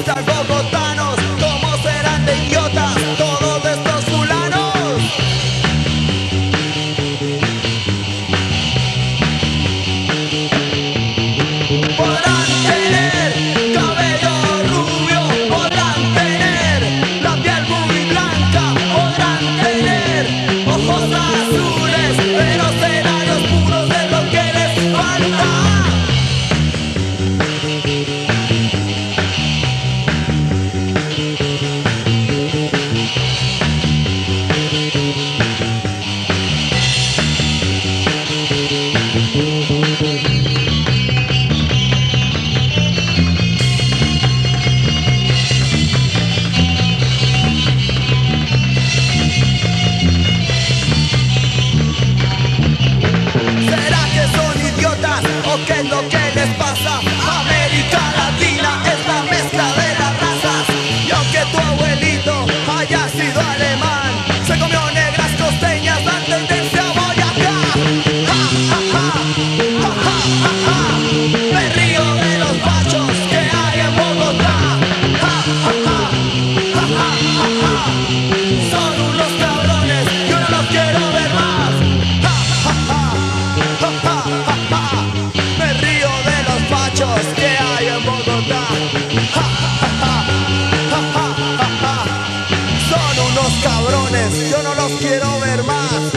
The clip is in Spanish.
Está bom. que es lo que cabrones, yo no los quiero ver más.